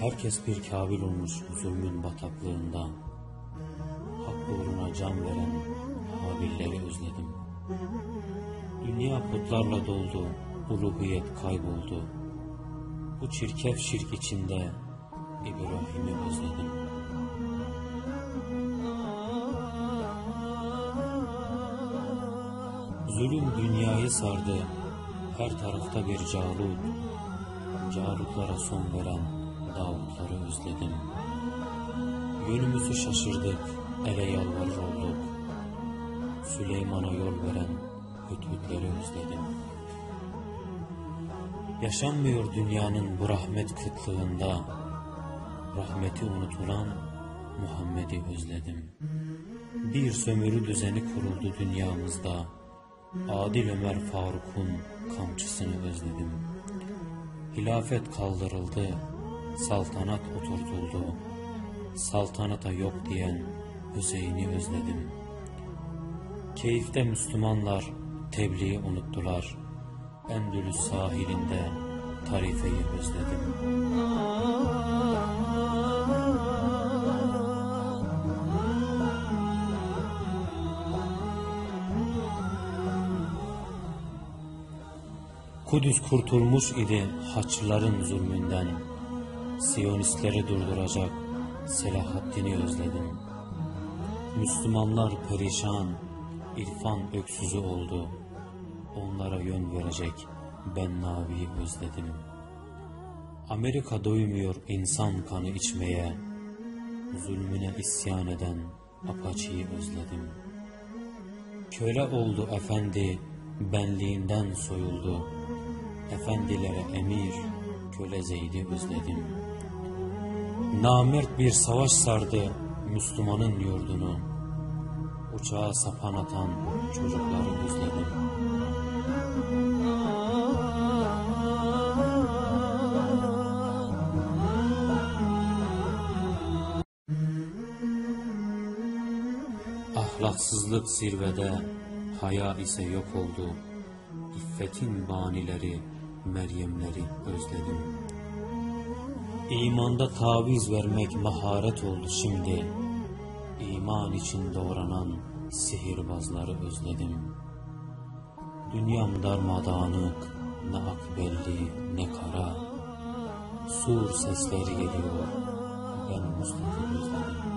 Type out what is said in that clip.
Herkes bir kabil olmuş zulmün bataklığında. Hak uğruna can veren Habilleri özledim. Dünya putlarla doldu, uluhiyet kayboldu. Bu çirkef şirk içinde İbrahim'i özledim. Zulüm dünyayı sardı, her tarafta bir Calut. Calutlara son veren Davutları özledim. Yönümüzü şaşırdık, ele yalvarır olduk. Süleyman'a yol veren hüdhüdleri özledim. Yaşanmıyor dünyanın bu rahmet kıtlığında. Rahmeti unutulan Muhammed'i özledim. Bir sömürü düzeni kuruldu dünyamızda. Adil Ömer Faruk'un kamçısını özledim. Hilafet kaldırıldı, saltanat oturtuldu. Saltanata yok diyen Hüseyin'i özledim. Keyifte Müslümanlar tebliği unuttular. Endülüs sahilinde tarifeyi özledim. Kudüs kurtulmuş idi Haçlıların zulmünden. Siyonistleri durduracak Selahaddin'i özledim. Müslümanlar perişan, irfan öksüzü oldu. Onlara yön verecek Ben Navi'yi özledim. Amerika doymuyor insan kanı içmeye. Zulmüne isyan eden Apache'yi özledim. Köle oldu efendi, benliğinden soyuldu. Efendilere emir, köle Zeyd'i özledim. Namert bir savaş sardı Müslümanın yurdunu. Uçağa sapan atan çocukları özledim. Ahlaksızlık zirvede, haya ise yok oldu. İffetin banileri, Meryemleri özledim. İmanda taviz vermek maharet oldu şimdi. İman için doğranan sihirbazları özledim. Dünyam darmadağınık, ne ak belli ne kara. Sur sesleri geliyor, ben Mustafa özledim.